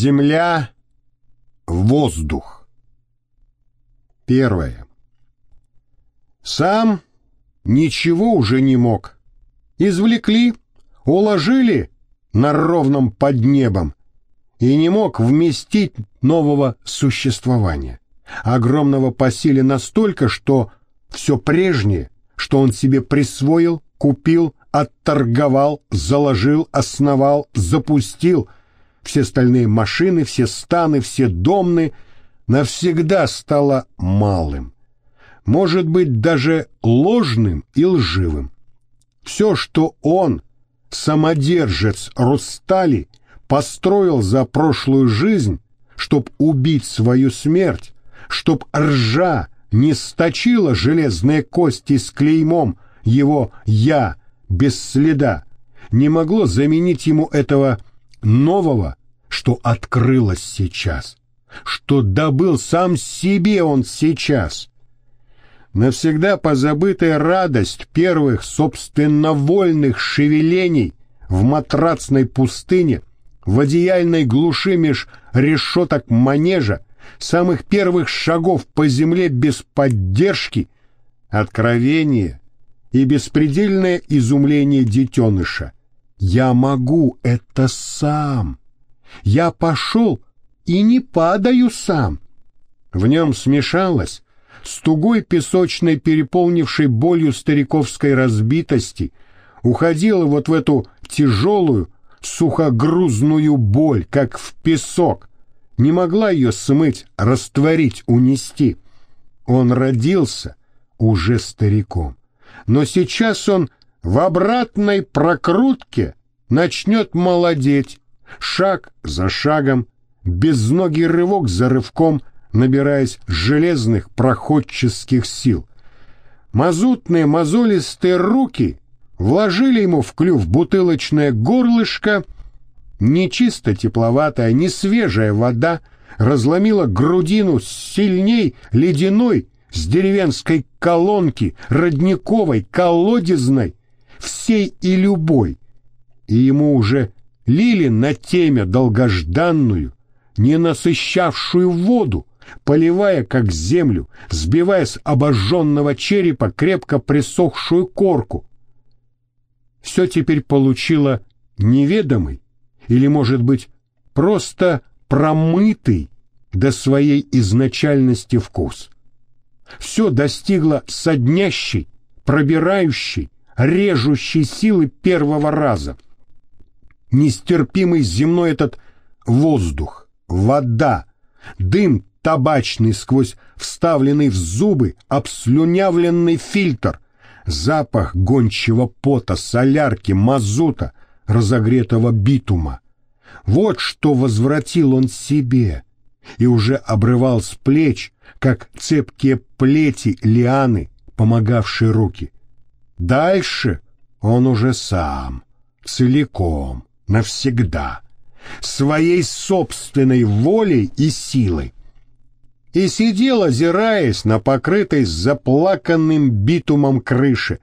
Земля, воздух. Первое. Сам ничего уже не мог. Извлекли, уложили на ровном под небом и не мог вместить нового существования, огромного по силе настолько, что все прежнее, что он себе присвоил, купил, отторговал, заложил, основал, запустил – все стальные машины, все станы, все домны навсегда стало малым. Может быть, даже ложным и лживым. Все, что он, самодержец Рустали, построил за прошлую жизнь, чтоб убить свою смерть, чтоб ржа не сточила железные кости с клеймом его «я» без следа, не могло заменить ему этого нового, что открылось сейчас, что добыл сам себе он сейчас. Навсегда позабытая радость первых собственно вольных шевелений в матрацной пустыне, в одеяльной глуши меж решеток манежа, самых первых шагов по земле без поддержки, откровение и беспредельное изумление детеныша. Я могу это сам. Я пошел и не падаю сам. В нем смешалось с тугой песочной, переполнившей болью стариковской разбитости, уходила вот в эту тяжелую, сухогрузную боль, как в песок, не могла ее смыть, растворить, унести. Он родился уже стариком, но сейчас он в обратной прокрутке начнет молодеть, шаг за шагом, безногий рывок за рывком, набираясь железных проходческих сил. Мазутные мозолистые руки вложили ему в клюв бутылочное горлышко, нечисто тепловатая, не свежая вода разломила грудину сильней ледяной с деревенской колонки, родниковой, колодезной, всей и любой, и ему уже лили на теме долгожданную, не насыщавшую воду, поливая как землю, сбивая с обожженного черепа крепко присохшую корку. Все теперь получило неведомый или, может быть, просто промытый до своей изначальности вкус. Все достигло соднящей, пробирающей, режущей силы первого раза. Нестерпимый земной этот воздух, вода, дым табачный сквозь вставленный в зубы обслюнявленный фильтр, запах гончего пота, солярки, мазута, разогретого битума. Вот что возвратил он себе и уже обрывал с плеч, как цепкие плети лианы, помогавшие руки. Дальше он уже сам, целиком, навсегда, своей собственной волей и силой. И сидел, озираясь на покрытой заплаканным битумом крыше.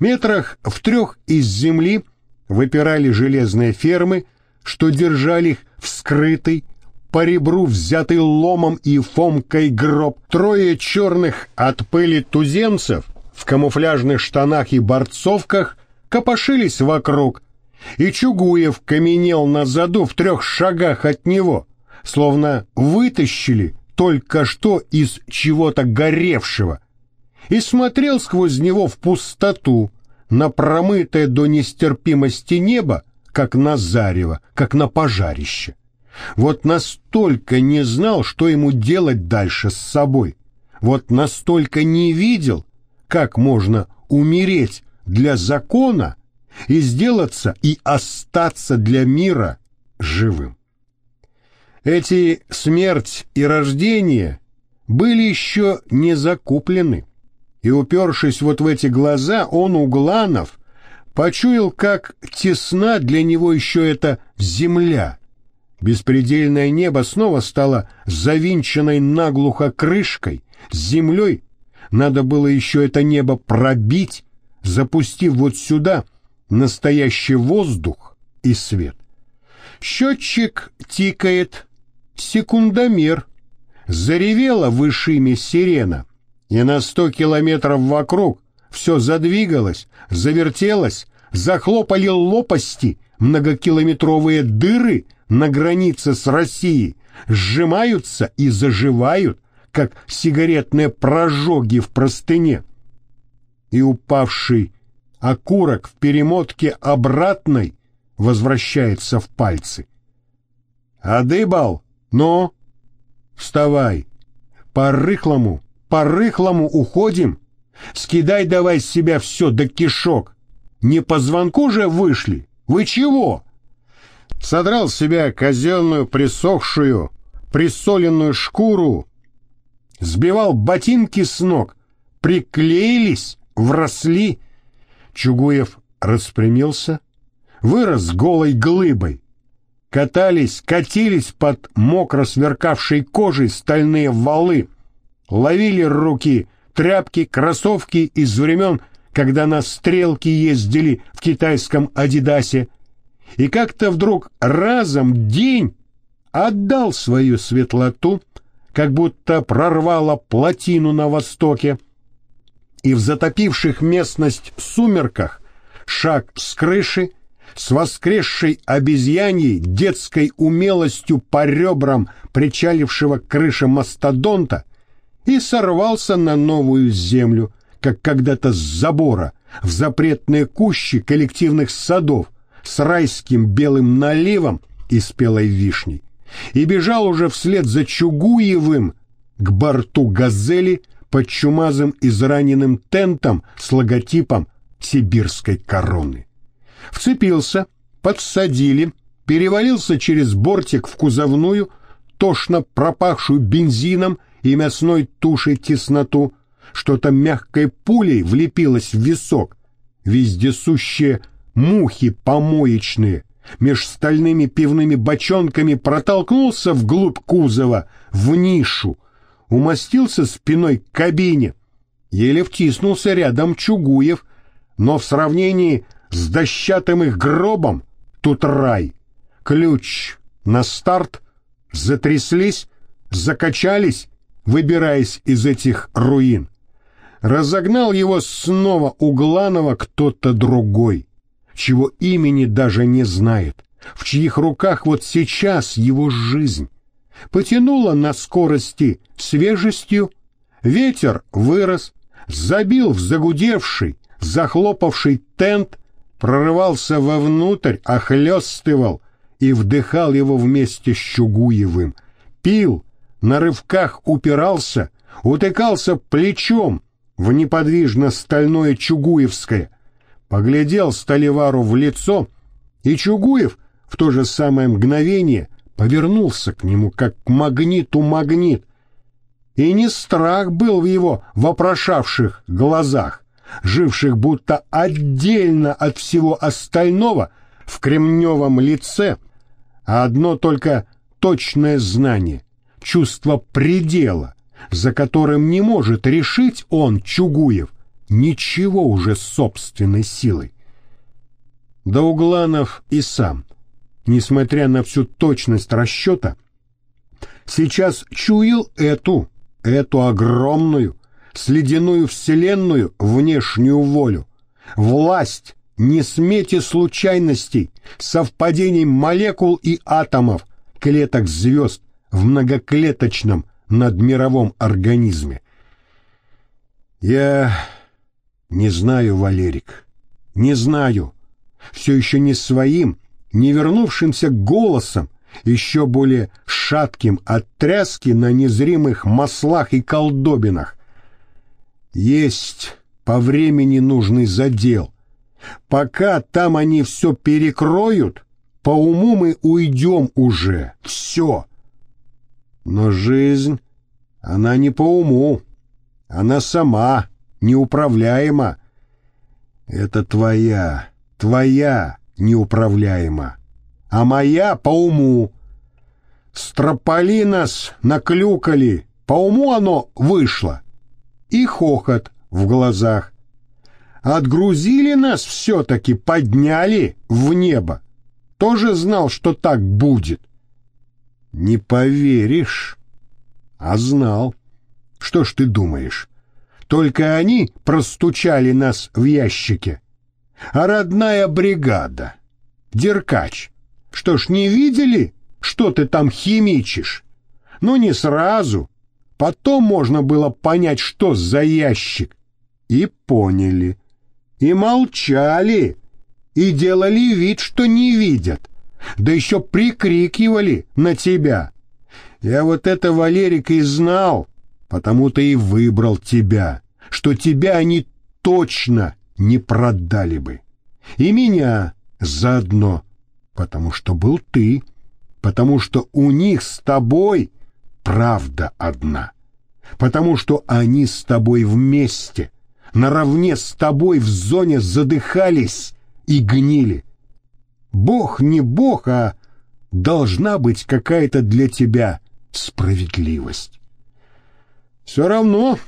Метрах в трех из земли выпирали железные фермы, что держали их вскрытый, по ребру взятый ломом и фомкой гроб. Трое черных от пыли туземцев — в камуфляжных штанах и борцовках копошились вокруг, и Чугуев каменел на заду в трех шагах от него, словно вытащили только что из чего-то горевшего, и смотрел сквозь него в пустоту, на промытое до нестерпимости небо, как на зарево, как на пожарище. Вот настолько не знал, что ему делать дальше с собой, вот настолько не видел, как можно умереть для закона и сделаться и остаться для мира живым. Эти смерть и рождение были еще не закуплены, и, упершись вот в эти глаза, он, Угланов, почуял, как тесна для него еще эта земля. Беспредельное небо снова стало завинченной наглухо крышкой, с землей надо было еще это небо пробить, запустив вот сюда настоящий воздух и свет. Счетчик тикает, секундомер. Заревела в Ишиме сирена, и на сто километров вокруг все задвигалось, завертелось, захлопали лопасти, многокилометровые дыры на границе с Россией, сжимаются и заживают, как сигаретные прожоги в простыне. И упавший окурок в перемотке обратной возвращается в пальцы. «Адыбал, ну, вставай, по-рыхлому, по-рыхлому уходим, скидай давай с себя все до кишок, не по звонку же вышли, вы чего?» Содрал с себя казенную присохшую, присоленную шкуру, сбивал ботинки с ног, приклеились, вросли. Чугуев распрямился, вырос голой глыбой. Катались, катились под мокро сверкавшей кожей стальные валы, ловили руки тряпки, кроссовки из времен, когда на стрелки ездили в китайском «Адидасе», и как-то вдруг разом день отдал свою светлоту, как будто прорвало плотину на востоке, и в затопивших местность сумерках шаг с крыши с воскресшей обезьяньей детской умелостью по ребрам причалившего к крыше мастодонта и сорвался на новую землю, как когда-то с забора, в запретные кущи коллективных садов с райским белым наливом и спелой вишней и бежал уже вслед за Чугуевым к борту «Газели» под чумазым израненным тентом с логотипом сибирской короны. Вцепился, подсадили, перевалился через бортик в кузовную, тошно пропахшую бензином и мясной тушей тесноту, что-то мягкой пулей влепилось в висок, вездесущие мухи помоечные, меж стальными пивными бочонками протолкнулся вглубь кузова, в нишу, умостился спиной к кабине, еле втиснулся рядом Чугуев, но в сравнении с дощатым их гробом тут рай. Ключ на старт, затряслись, закачались, выбираясь из этих руин. Разогнал его снова Угланова кто-то другой чего имени даже не знает, в чьих руках вот сейчас его жизнь. Потянуло на скорости свежестью, ветер вырос, забил в загудевший, захлопавший тент, прорывался вовнутрь, охлестывал и вдыхал его вместе с Чугуевым, пил, на рывках упирался, утыкался плечом в неподвижно стальное Чугуевское — поглядел Столивару в лицо, и Чугуев в то же самое мгновение повернулся к нему, как к магниту магнит. И не страх был в его вопрошавших глазах, живших будто отдельно от всего остального в кремневом лице, а одно только точное знание, чувство предела, за которым не может решить он, Чугуев, ничего уже собственной силой. Да Угланов и сам, несмотря на всю точность расчета, сейчас чуял эту, эту огромную, следяную вселенную внешнюю волю, власть не смете случайностей, совпадений молекул и атомов, клеток звезд в многоклеточном надмировом организме. Я не знаю, Валерик, не знаю. Все еще не своим, не вернувшимся голосом, еще более шатким от тряски на незримых маслах и колдобинах. Есть по времени нужный задел. Пока там они все перекроют, по уму мы уйдем уже. Все. Но жизнь, она не по уму. Она сама неуправляема. Это твоя, твоя неуправляема, а моя по уму. Строполи нас наклюкали, по уму оно вышло. И хохот в глазах. Отгрузили нас все-таки, подняли в небо. Тоже знал, что так будет. Не поверишь, а знал. Что ж ты думаешь? Только они простучали нас в ящике. А родная бригада, Деркач, что ж не видели, что ты там химичишь? Ну не сразу, потом можно было понять, что за ящик. И поняли, и молчали, и делали вид, что не видят, да еще прикрикивали на тебя. Я вот это, Валерик, и знал, потому-то и выбрал тебя, что тебя они точно не продали бы. И меня заодно, потому что был ты, потому что у них с тобой правда одна, потому что они с тобой вместе, наравне с тобой в зоне задыхались и гнили. Бог не Бог, а должна быть какая-то для тебя справедливость. Все равно,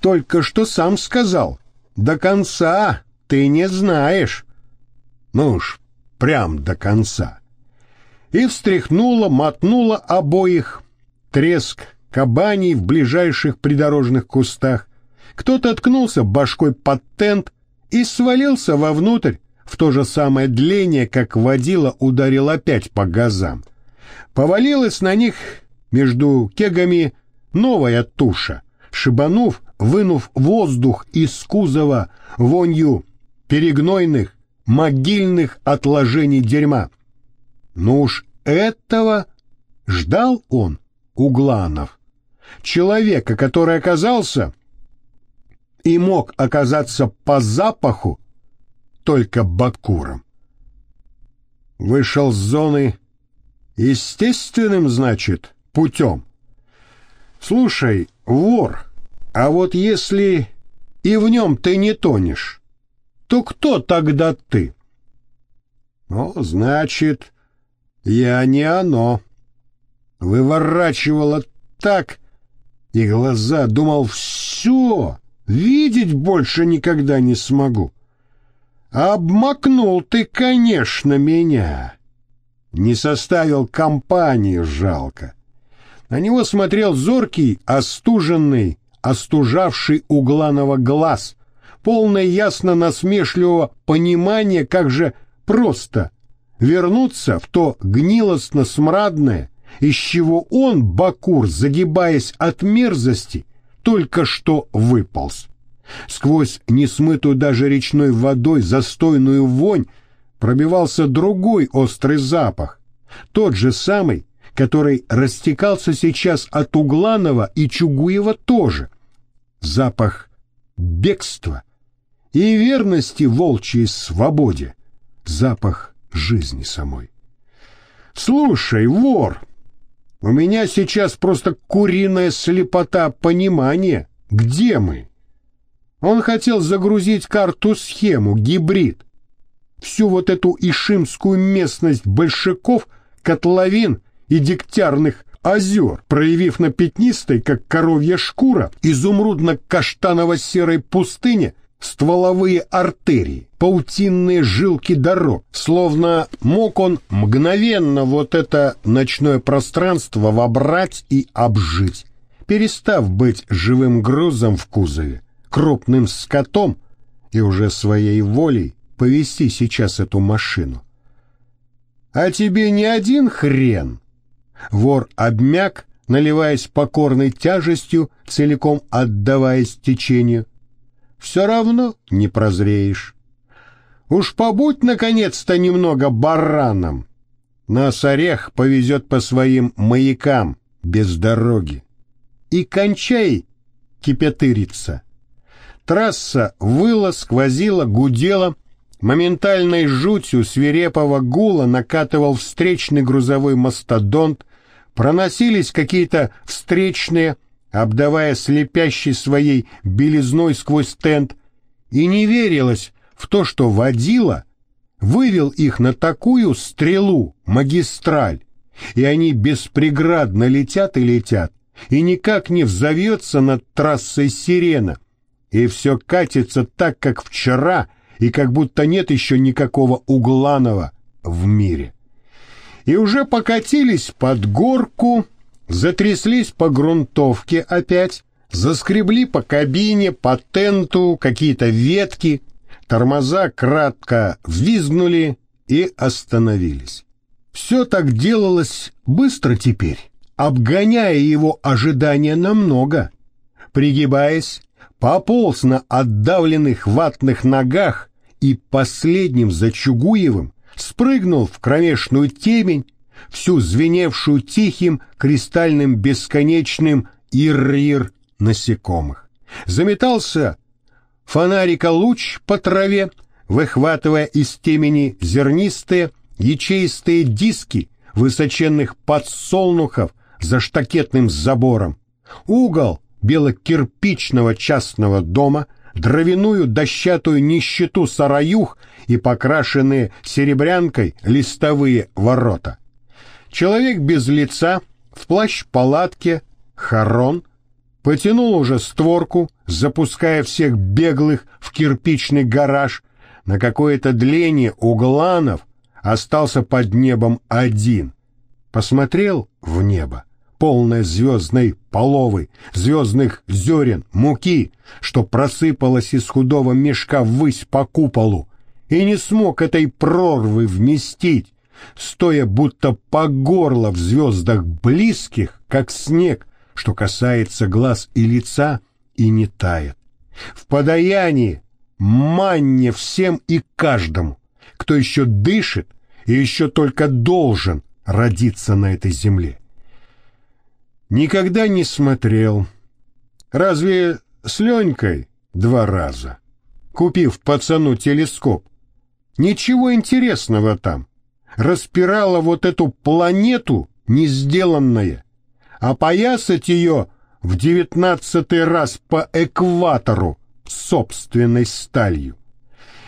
только что сам сказал, до конца ты не знаешь. Ну уж, прям до конца. И встряхнула, мотнула обоих. Треск кабаней в ближайших придорожных кустах. Кто-то ткнулся башкой под тент и свалился вовнутрь, в то же самое дление, как водила ударил опять по газам. Повалилась на них между кегами новая туша, шибанув, вынув воздух из кузова вонью перегнойных, могильных отложений дерьма. Ну уж этого ждал он, Угланов, человека, который оказался и мог оказаться по запаху только Бакуром. Вышел с зоны естественным, значит, путем. Слушай, вор, а вот если и в нем ты не тонешь, то кто тогда ты? Ну, значит, я не оно. Выворачивала так, и глаза думал, все, видеть больше никогда не смогу. Обмакнул ты, конечно, меня. Не составил компании жалко. На него смотрел зоркий, остуженный, остужавший Угланова глаз, полный ясно насмешливого понимания, как же просто вернуться в то гнилостно-смрадное, из чего он, Бакур, загибаясь от мерзости, только что выполз. Сквозь несмытую даже речной водой застойную вонь пробивался другой острый запах, тот же самый, который растекался сейчас от Угланова и Чугуева тоже. Запах бегства и верности волчьей свободе, запах жизни самой. «Слушай, вор, у меня сейчас просто куриная слепота понимания, где мы?» Он хотел загрузить карту-схему, гибрид, всю вот эту ишимскую местность большаков, котловин и дегтярных озер, проявив на пятнистой, как коровья шкура, изумрудно-каштаново-серой пустыне стволовые артерии, паутинные жилки дорог, словно мог он мгновенно вот это ночное пространство вобрать и обжить, перестав быть живым грузом в кузове, крупным скотом и уже своей волей повести сейчас эту машину. А тебе не один хрен. Вор обмяк, наливаясь покорной тяжестью, целиком отдаваясь течению. Все равно не прозреешь. Уж побудь, наконец-то, немного бараном. Нас орех повезет по своим маякам без дороги. И кончай кипятыриться. Трасса выла, сквозила, гудела, Моментальной жутью свирепого гула накатывал встречный грузовой мастодонт, проносились какие-то встречные, обдавая слепящей своей белизной сквозь тент, и не верилось в то, что водила вывел их на такую стрелу, магистраль, и они беспреградно летят и летят, и никак не взовется над трассой сирена, и все катится так, как вчера — и как будто нет еще никакого Угланова в мире. И уже покатились под горку, затряслись по грунтовке опять, заскребли по кабине, по тенту какие-то ветки, тормоза кратко взвизгнули и остановились. Все так делалось быстро теперь, обгоняя его ожидания намного. Пригибаясь, пополз на отдавленных ватных ногах и последним за Чугуевым спрыгнул в кромешную темень, всю звеневшую тихим кристальным бесконечным ир-ир насекомых. Заметался фонарика луч по траве, выхватывая из темени зернистые, ячеистые диски высоченных подсолнухов за штакетным забором. Угол белокирпичного частного дома, дровяную дощатую нищету сараюх и покрашенные серебрянкой листовые ворота. Человек без лица, в плащ-палатке, хорон, потянул уже створку, запуская всех беглых в кирпичный гараж. На какое-то дление угланов остался под небом один. Посмотрел в небо полная звездной половы, звездных зерен, муки, что просыпалась из худого мешка ввысь по куполу, и не смог этой прорвы вместить, стоя будто по горло в звездах близких, как снег, что касается глаз и лица и не тает. В подаянии манне всем и каждому, кто еще дышит и еще только должен родиться на этой земле. Никогда не смотрел. Разве с Ленькой два раза, купив пацану телескоп. Ничего интересного там. Распирала вот эту планету не сделанное, а поясать ее в девятнадцатый раз по экватору собственной сталью.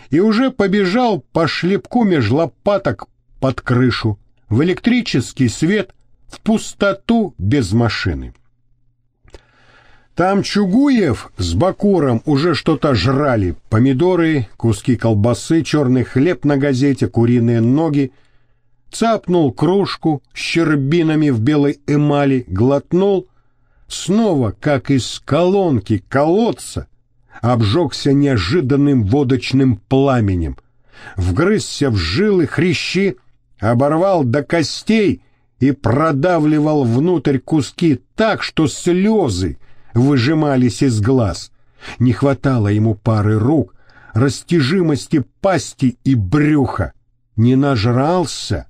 И уже побежал по шлепку меж лопаток под крышу, в электрический свет, в пустоту без машины. Там Чугуев с Бакуром уже что-то жрали. Помидоры, куски колбасы, черный хлеб на газете, куриные ноги. Цапнул кружку с щербинами в белой эмали, глотнул. Снова, как из колонки колодца, обжегся неожиданным водочным пламенем. Вгрызся в жилы хрящи, оборвал до костей и продавливал внутрь куски так, что слезы выжимались из глаз. Не хватало ему пары рук, растяжимости пасти и брюха. Не нажрался,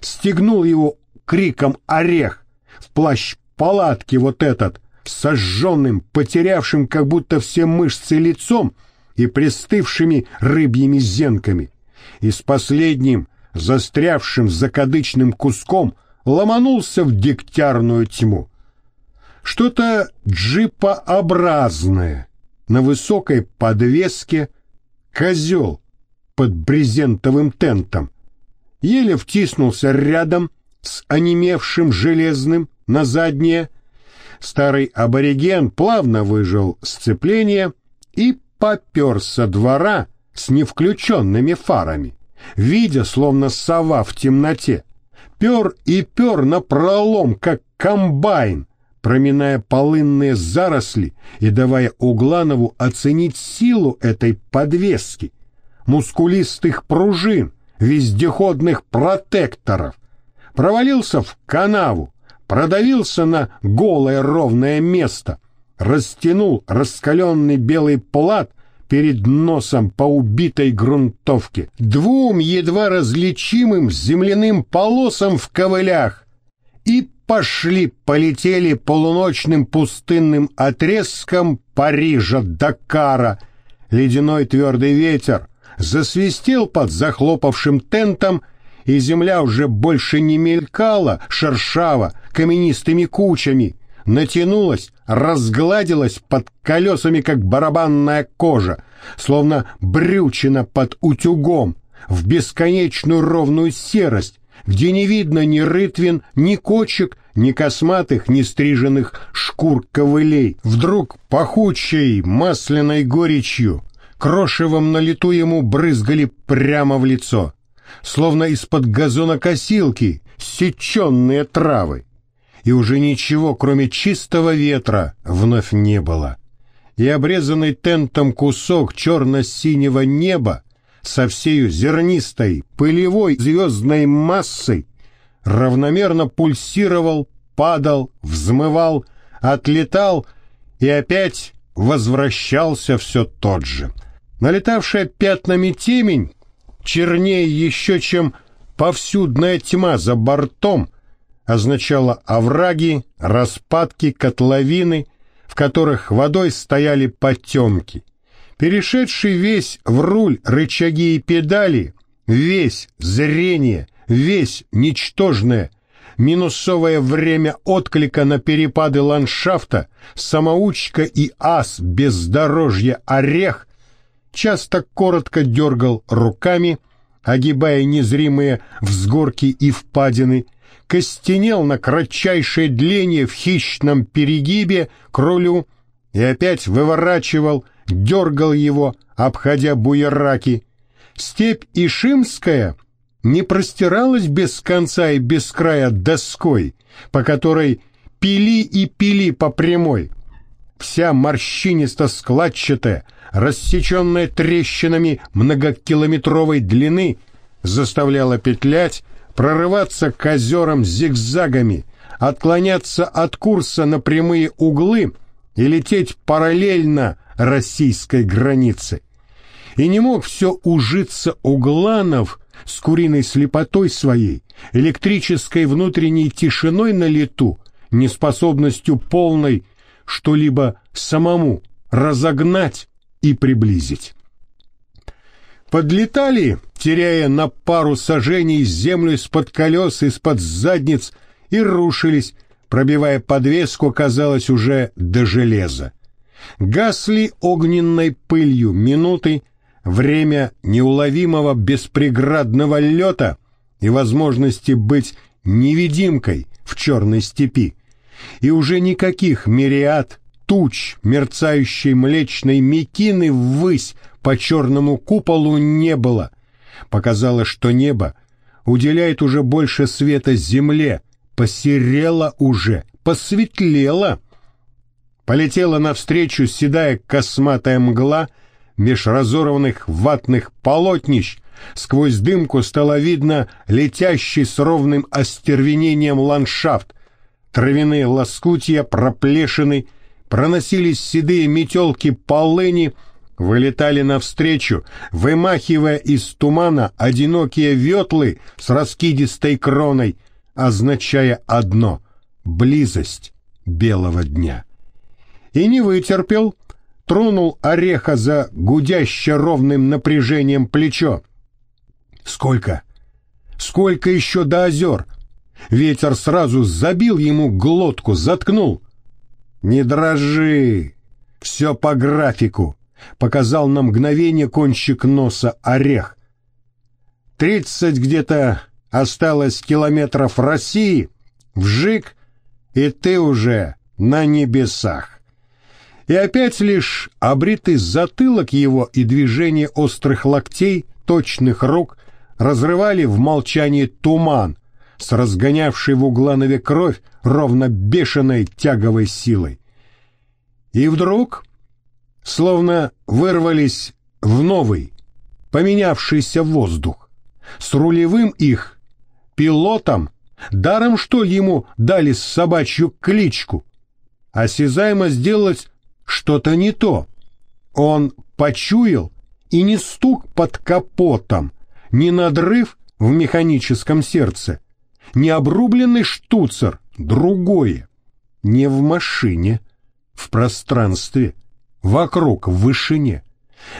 стегнул его криком орех в плащ палатки вот этот, сожженным, потерявшим как будто все мышцы лицом и пристывшими рыбьими зенками, и с последним, застрявшим закадычным куском, ломанулся в дегтярную тьму. Что-то джипообразное на высокой подвеске, козел под брезентовым тентом, еле втиснулся рядом с онемевшим железным на заднее. Старый абориген плавно выжил сцепление и попер со двора с невключенными фарами, видя, словно сова в темноте, пер и пер на пролом, как комбайн, проминая полынные заросли и давая Угланову оценить силу этой подвески, мускулистых пружин, вездеходных протекторов, провалился в канаву, продавился на голое ровное место, растянул раскаленный белый плат перед носом по убитой грунтовке, двум едва различимым земляным полосам в ковылях, и пошли, полетели полуночным пустынным отрезком Парижа-Дакара. Ледяной твердый ветер засвистел под захлопавшим тентом, и земля уже больше не мелькала шершаво каменистыми кучами, натянулась, разгладилась под колесами, как барабанная кожа, словно брючина под утюгом, в бесконечную ровную серость, где не видно ни рытвин, ни кочек, ни косматых, ни стриженных шкур ковылей. Вдруг пахучей масляной горечью, крошевом на лету ему брызгали прямо в лицо, словно из-под газонокосилки сеченные травы. И уже ничего, кроме чистого ветра, вновь не было. И обрезанный тентом кусок черно-синего неба со всею зернистой, пылевой звездной массой равномерно пульсировал, падал, взмывал, отлетал и опять возвращался все тот же. Налетавшая пятнами темень, чернее еще, чем повсюдная тьма за бортом, означала овраги, распадки, котловины, в которых водой стояли потемки. Перешедший весь в руль рычаги и педали, весь зрение, весь ничтожное, минусовое время отклика на перепады ландшафта, самоучка и ас бездорожья орех, часто коротко дергал руками, огибая незримые взгорки и впадины, костенел на кратчайшее дление в хищном перегибе к рулю и опять выворачивал, дергал его, обходя буераки. Степь Ишимская — не простиралась без конца и без края доской, по которой пили и пили по прямой. Вся морщинисто-складчатая, рассеченная трещинами многокилометровой длины, заставляла петлять, прорываться к озерам зигзагами, отклоняться от курса на прямые углы и лететь параллельно российской границе. И не мог все ужиться Угланов с куриной слепотой своей, электрической внутренней тишиной на лету, неспособностью полной что-либо самому разогнать и приблизить. Подлетали, теряя на пару сажений землю из-под колес, из-под задниц, и рушились, пробивая подвеску, казалось, уже до железа. Гасли огненной пылью минуты, время неуловимого беспреградного лета и возможности быть невидимкой в черной степи, и уже никаких мириад туч мерцающей млечной мекины ввысь по черному куполу не было. Показалось, что небо уделяет уже больше света земле, посерело уже, посветлело. Полетела навстречу седая косматая мгла — меж разорванных ватных полотнищ сквозь дымку стало видно летящий с ровным остервенением ландшафт. Травяные лоскутья, проплешины, проносились седые метелки полыни, вылетали навстречу, вымахивая из тумана одинокие ветлы с раскидистой кроной, означая одно — близость белого дня. И не вытерпел — тронул ореха за гудяще ровным напряжением плечо. «Сколько? Сколько еще до озер?» Ветер сразу забил ему глотку, заткнул. «Не дрожи! Все по графику!» — показал на мгновение кончик носа орех. «Тридцать где-то осталось километров России, вжик, и ты уже на небесах!» И опять лишь обритый затылок его и движение острых локтей, точных рук разрывали в молчании туман, с разгонявшей в Угланове кровь ровно бешеной тяговой силой. И вдруг, словно вырвались в новый, поменявшийся воздух, с рулевым их, пилотом, даром что ему дали собачью кличку, осязаемо сделать что-то не то. Он почуял, и не стук под капотом, не надрыв в механическом сердце, не обрубленный штуцер, другое. Не в машине, в пространстве, вокруг, в вышине.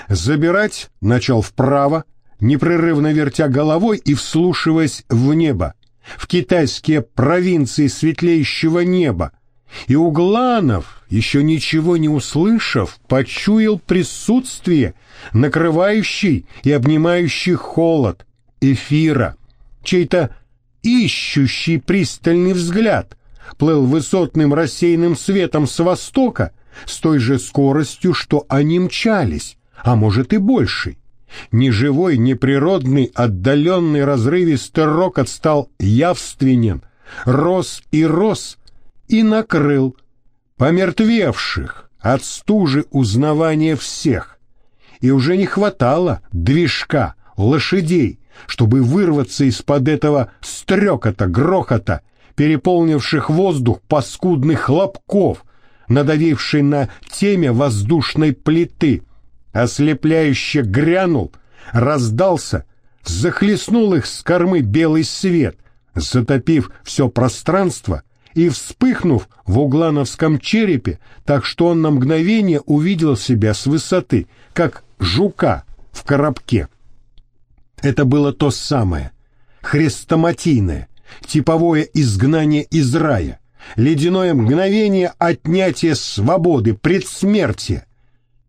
Забирать начал вправо, непрерывно вертя головой и вслушиваясь в небо, в китайские провинции светлеющего неба, и Угланов, еще ничего не услышав, почуял присутствие, накрывающий и обнимающий холод, эфира, чей-то ищущий пристальный взгляд, плыл высотным рассеянным светом с востока с той же скоростью, что они мчались, а может и большей. Неживой, неприродный, отдаленный разрывистый рокот стал явственен, рос и рос, и накрыл помертвевших от стужи узнавания всех. И уже не хватало движка, лошадей, чтобы вырваться из-под этого стрекота, грохота, переполнивших воздух паскудных хлопков, надавивший на теме воздушной плиты, ослепляюще грянул, раздался, захлестнул их с кормы белый свет, затопив все пространство и вспыхнув в углановском черепе, так что он на мгновение увидел себя с высоты, как жука в коробке. Это было то самое, хрестоматийное, типовое изгнание из рая, ледяное мгновение отнятия свободы, предсмертия.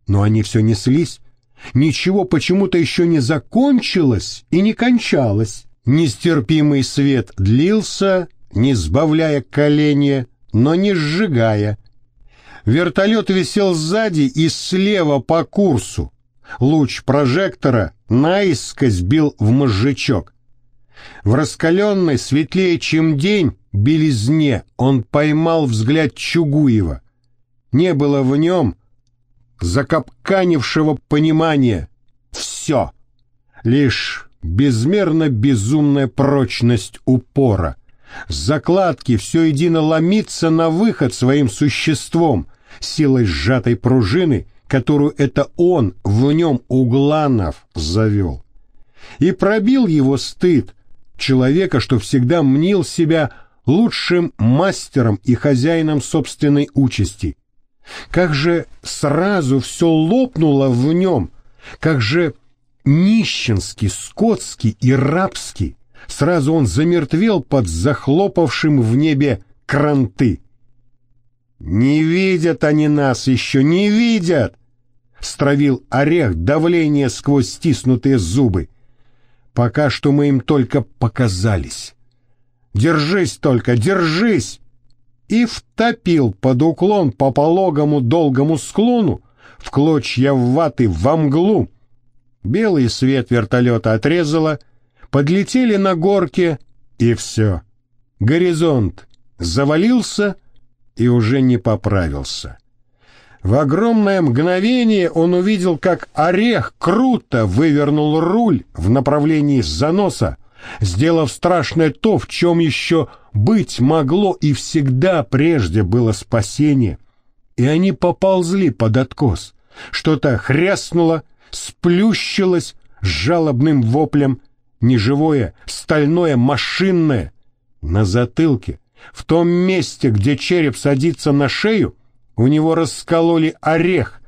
Но они все неслись, ничего почему-то еще не закончилось и не кончалось. Нестерпимый свет длился, не сбавляя коления, но не сжигая. Вертолет висел сзади и слева по курсу. Луч прожектора наискось бил в мозжечок. В раскаленной, светлее, чем день, белизне он поймал взгляд Чугуева. Не было в нем закапканившего понимания. Все. Лишь безмерно безумная прочность упора. Закладки все едино ломиться на выход своим существом, силой сжатой пружины, которую это он в нем Угланов завел. И пробил его стыд, человека, что всегда мнил себя лучшим мастером и хозяином собственной участи. Как же сразу все лопнуло в нем, как же нищенский, скотский и рабский. Сразу он замертвел под захлопавшим в небе кранты. «Не видят они нас еще, не видят!» Стравил орех давление сквозь стиснутые зубы. Пока что мы им только показались. Держись только, держись! И втопил под уклон по пологому долгому склону в клочья ваты во мглу. Белый свет вертолета отрезало, подлетели на горке, и все. Горизонт завалился и уже не поправился. В огромное мгновение он увидел, как орех круто вывернул руль в направлении заноса, сделав страшное то, в чем еще быть могло и всегда прежде было спасение. И они поползли под откос. Что-то хряснуло, сплющилось с жалобным воплем, неживое, стальное, машинное. На затылке, в том месте, где череп садится на шею, у него раскололи орех,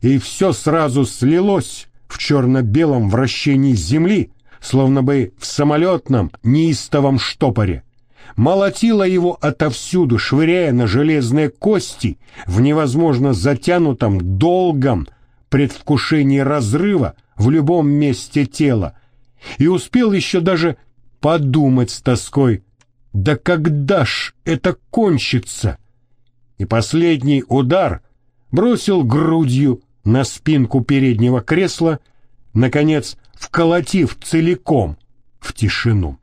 и все сразу слилось в черно-белом вращении земли, словно бы в самолетном неистовом штопоре. Молотило его отовсюду, швыряя на железные кости в невозможно затянутом, долгом предвкушении разрыва в любом месте тела, и успел еще даже подумать с тоской, да когда ж это кончится? и последний удар бросил грудью на спинку переднего кресла, наконец вколотив целиком в тишину.